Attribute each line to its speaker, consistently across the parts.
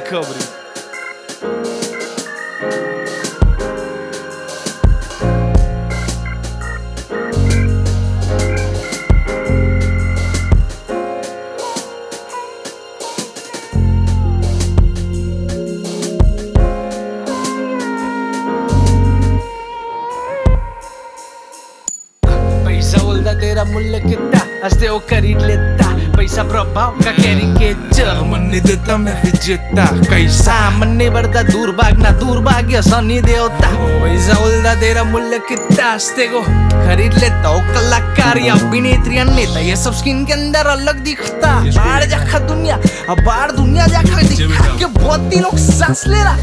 Speaker 1: बेखबरी पैसा बोलता तेरा मूल्य कितना हँसते हो खरीद लेता पैसा प्रभाव का कैरिकेचर
Speaker 2: मन नहीं देता मैं विजेता। कैसा
Speaker 1: सामने बढ़ता दूर भागना दुर्भाग्य सनी देवता। पैसा बोलता तेरा मूल्य कितना हँसते को खरीद लेता हो कलाकार या अभिनेत्री अन्यता ये सब स्किन के अंदर अलग दिखता। बाहर जाखा दुनिया, अब बाहर दुनिया जाखा दिखा। के बहुत ही लोग सांस ले रहा?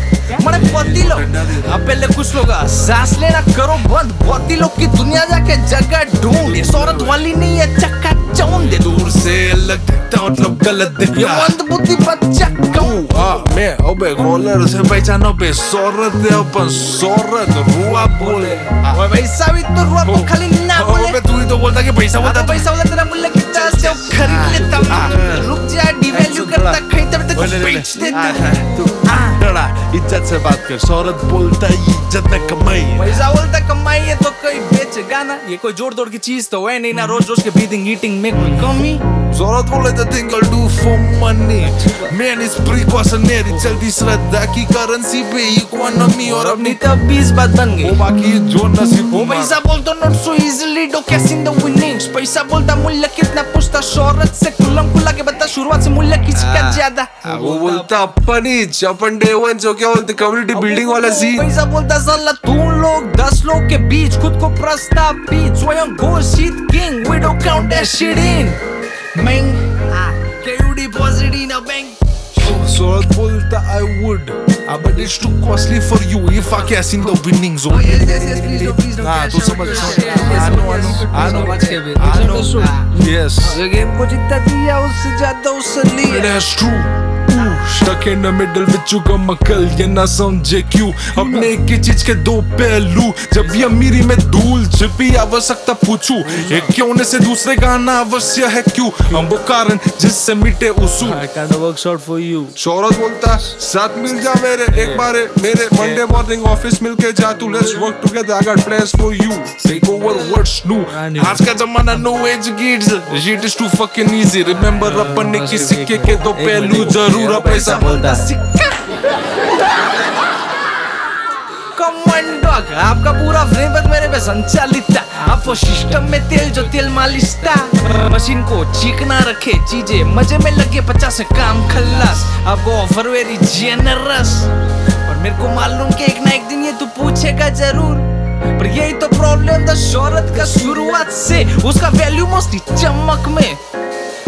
Speaker 1: मरे बहुत ही लोग। अब पहले कुछ लोग सांस लेना करो बंद बहुत ही लोग की दुनिया जाके जगह ढूंढे। शौरत वाली नहीं है, चक्का चौंध।
Speaker 2: दूर से अलग दिखता मतलब गलत
Speaker 1: ये
Speaker 2: दिखता
Speaker 1: मंद बुद्धि बच्चा
Speaker 2: हाँ मैं अबे से पहचानो बे सोरत है अपन सोरत रुआ बोले।
Speaker 1: ओए तो रुआ को खाली ना बोले।
Speaker 2: अबे तू ही तो बोलता कि पैसा
Speaker 1: आता पैसा वाला तेरा मूल्य कितना से खरीद लेता। हूँ रुक जा डिवैल्यू करता खरीदता। बेच देता।
Speaker 2: हाँ, तू डरा इज़्ज़त से बात कर। शौरत बोलता इज़्ज़त न कमाई।
Speaker 1: पैसा बोलता कमाई है तो कोई बेचेगा ना ये कोई जोड़ तोड़ की चीज़ तो है नहीं ना। रोज रोज के ब्रीदिंग ईटिंग में कोई कमी।
Speaker 2: शौरत बोले the thing I'll do for money. Man is precautionary. चलती श्रद्धा की करेंसी पे इकोनॉमी और अपनी
Speaker 1: अपनी तब बीस बात बन गई।
Speaker 2: बाकी जो नसीब
Speaker 1: वो पैसा बोलता not so easily dough cash in the winnings पैसा बोलता मूल्य कितना पूछता शोहरत से कुलम कुला के बता शुरुआत से मूल्य किसका ज़्यादा।
Speaker 2: वो बोलता अपन ही अपन डे वन जो क्या बोलते कम्युनिटी बिल्डिंग वाला सी
Speaker 1: पैसा बोलता साला तू लोग दस लोग के बीच खुद को प्रस्तावित स्वयं घोषित king we don't count that shit in मैंग can you deposit in a bank
Speaker 2: शौरत बोलता I would ah, but it's too costly for you if I cash in the winnings
Speaker 1: oh
Speaker 2: only
Speaker 1: yes yes yes please don't please don't
Speaker 2: हाँ
Speaker 1: cash
Speaker 2: तू
Speaker 1: out,
Speaker 2: समझ
Speaker 1: please
Speaker 2: समझ
Speaker 1: don't cash
Speaker 2: I
Speaker 1: out.
Speaker 2: know I know I know
Speaker 1: समझ के भी
Speaker 2: I know
Speaker 1: soon
Speaker 2: yes
Speaker 1: game को जितना दिया उससे ज्यादा उससे लिया
Speaker 2: That's true Ooh, Stuck in the middle with चुका मकल ये ना समझे क्यों अपने एक ही चीज़ के दो पहलू जब भी अमीरी में धूल छिपी आवश्यकता पूछूँ एक क्यों ने से दूसरे का आना अवश्य है क्यों हम वो कारण जिससे मिटे उसूल
Speaker 1: I kind of works out for you.
Speaker 2: शौरत बोलता साथ मिल जा मेरे एक बार मेरे मंडे मॉर्निंग ऑफ़िस मिल के जा तू let's work together I got place for you take over words new आज का जमाना no age kids shit is too fucking easy remember अपन ने किसी के दो पहलू ज़रूर अब पैसा
Speaker 1: बोलता आपका पूरा फ्रेमवर्क मेरे पे संचालित था। आप वो सिस्टम में तेल जो तेल मालिश था। मशीन को चिकना रखे, चीज़ें मज़े में लगे, पचास काम खल्लास। आपको ऑफ़र वेरी जेनरस और मेरे को मालूम कि एक ना एक दिन ये तू पूछेगा ज़रूर। पर यही तो प्रॉब्लम था शोहरत का शुरुआत से। उसका वैल्यू मोस्टली चमक में।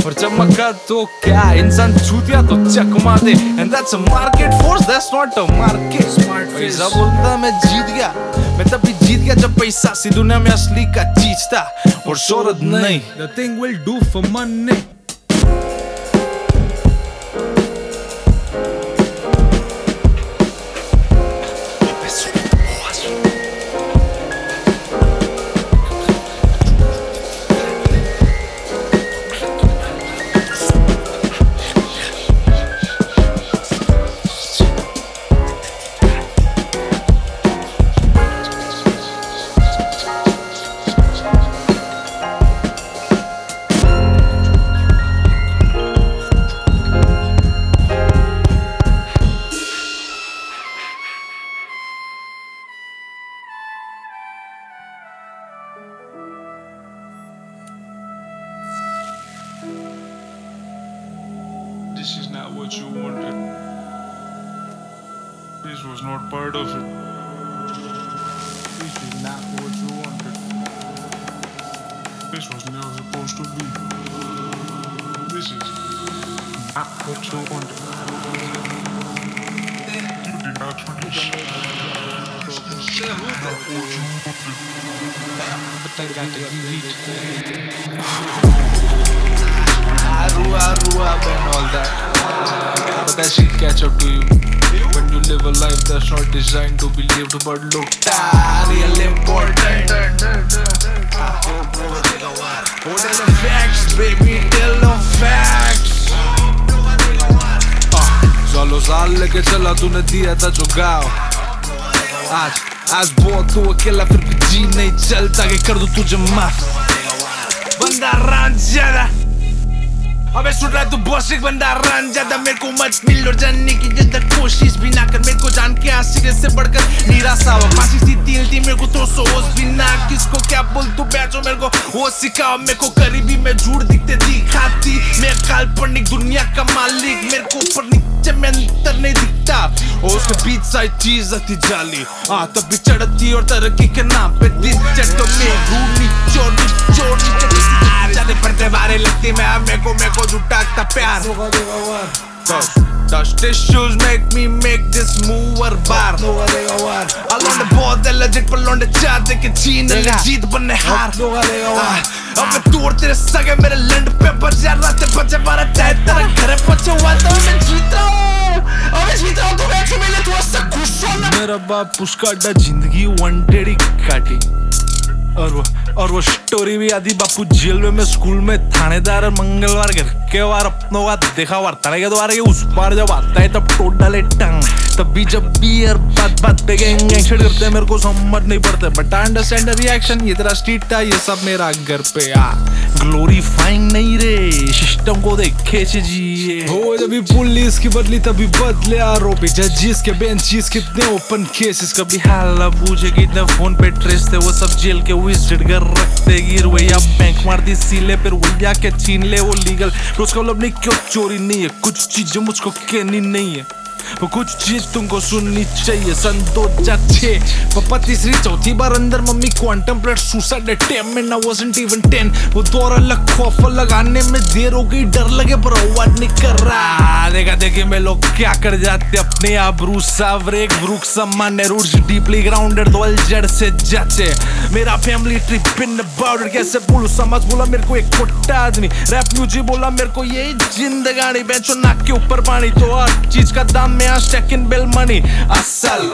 Speaker 1: और चमका तो क्या? इंसान छूतिया तो चकमा दे and that's a market force that's not a market smart पैसा बोलता मैं जीत गया मैं तब भी जीत गया जब पैसा सी दुनिया में असली का चीज़ था। और शोरत नहीं।
Speaker 2: The thing will do for money.
Speaker 3: What you wanted. This was not part of it. This is not what you wanted. This was never supposed to be. This is not what you wanted. You did not want this. This is not what you wanted.
Speaker 1: Arua, Arua, and all that. But that shit catch up to you. When you live a life that's not designed to be lived, but looked at, real important. Oh, tell them facts, baby, tell them facts. Ah,
Speaker 3: सालों साल लेके चला तूने दिया था जो गाँव
Speaker 2: आज आज बहुत तू अकेला फिर भी जी नहीं चलता कि कर दू तुझे माफ बंदा रान ज्यादा अबे सुन रहा तू बॉस एक बंदा, रान ज़्यादा मेरे को मत मिल और जानने की जिंदर कोशिश भी ना कर, मेरे को जान के आसिर से बढ़कर निराशा हुआ फांसी सी तिल थी मेरे को तो सोच भी ना, किसको क्या बोल तू बैठो मेरे को, वो सिखाओ, मेरे को करीबी में झूठ दिखते दिखाती। मैं काल्पनिक दुनिया का मालिक, मेरे को ऊपर नीचे में अंतर नहीं दिखता। और उसके बीच सारी चीज़ आती जाली हाँ तब भी चढ़ती और तरक्की के नाम पे दिन चटो में रूनी को मेरे को झुटाकता प्यार Touch make me make this move और बार अलौंडे बहुत है legit पर लौंडे चाहते कि छीन ले जीत बने हार। हाँ, तोड़ तेरे सगे मेरे लंड पे बजा रात बजे बारह तय तेरे घर पचे हुआ तो मैं जीत रहा हूँ। अब जीत रहा हूँ तू बैठ मिले तू ऐसा खुश होना मेरा बाप उसका अड्डा ज़िंदगी वांटेड ही काटी। और वो और वो स्टोरी भी आधी बापू जेल में, मैं स्कूल में थानेदार और मंगलवार घर के वार अपनों का देखा वार तड़े के द्वारा ये उस पार जब आता है तब टोट डाले टंग। तब भी जब भी यार बात बात पे गैंग एक्शन करते मेरे को समझ नहीं पड़ता। बट आई अंडरस्टैंड रिएक्शन ये तेरा स्ट्रीट था, ये सब मेरा घर पे आ। ग्लोरीफाइंग नहीं रे, सिस्टम को देखे जी
Speaker 4: हो जब भी पुलिस की बदली, तभी बदले आरोपी। जजिस के बेंचीज कितने ओपन केसेस
Speaker 2: कभी हाल पूछे कितने फ़ोन पे ट्रेस थे। वो सब जेल के विज़िट कर रखते, गिर वैया बैंक मार दी सीले के छीन ले, वो लीगल तो उसका मतलब नहीं क्यों चोरी नहीं है। कुछ चीज़ें मुझको कहनी नहीं है। वो कुछ चीज़ तुमको सुननी चाहिए सन दो हज़ार छह पापा तीसरी चौथी बार अंदर mummy quantum plate suicide attempt ना वाजंट इवन टेन वो दौर अलग खौफ लगाने में देर हो गई, डर लगे, पर अवार्ड नहीं कर रहा देखा, देखी में लोग क्या कर जाते अपने आप रूस सावरेक ब्रुक सम्मान रूट्स डीपली ग्राउंडेड तो जड़ से जाते मेरा फैमिली ट्रिप इन अबाउट कैसे बोलूँ समझ बोला मेरे को एक खोटा आदमी। रैप म्यूज़िक बोला मेरे को, ये जिंदगानी बेचो, नाक के ऊपर पानी तो हर चीज़ का दाम में आज बिल मनी असल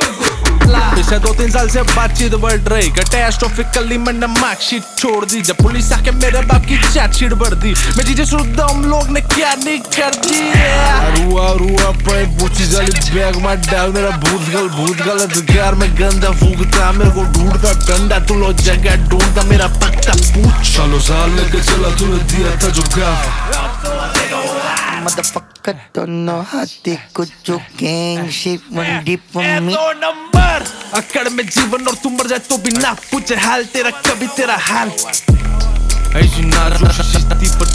Speaker 2: पिछले दो तीन साल से बातचीत बढ़ रही। कैटास्ट्रोफिकली मैंने मार्कशीट छोड़ दी। जब पुलिस आके मेरे बाप की चार्जशीट भर दी। मैं चीज़ें शुद्ध हम लोग ने क्या नहीं कर दी।
Speaker 4: रुआ रुआ पे पूछी जाली। बैग में डाल मेरा भूत गल भूत अधिकार में गंदा फूकता। मेरे को ढूंढता डंडा तू लो जगह ढूंढता। मेरा पक्का पूछ।
Speaker 3: सालों साल लेके चला तूने दिया था जो गाँव
Speaker 5: Motherfucker don't know how to good to gang shit one deep on me.
Speaker 2: दो नंबर अकड़ में जीवन और mar मर जाए तो भी ना पूछे हाल तेरा कभी तेरा हाल ऐसी ना par पर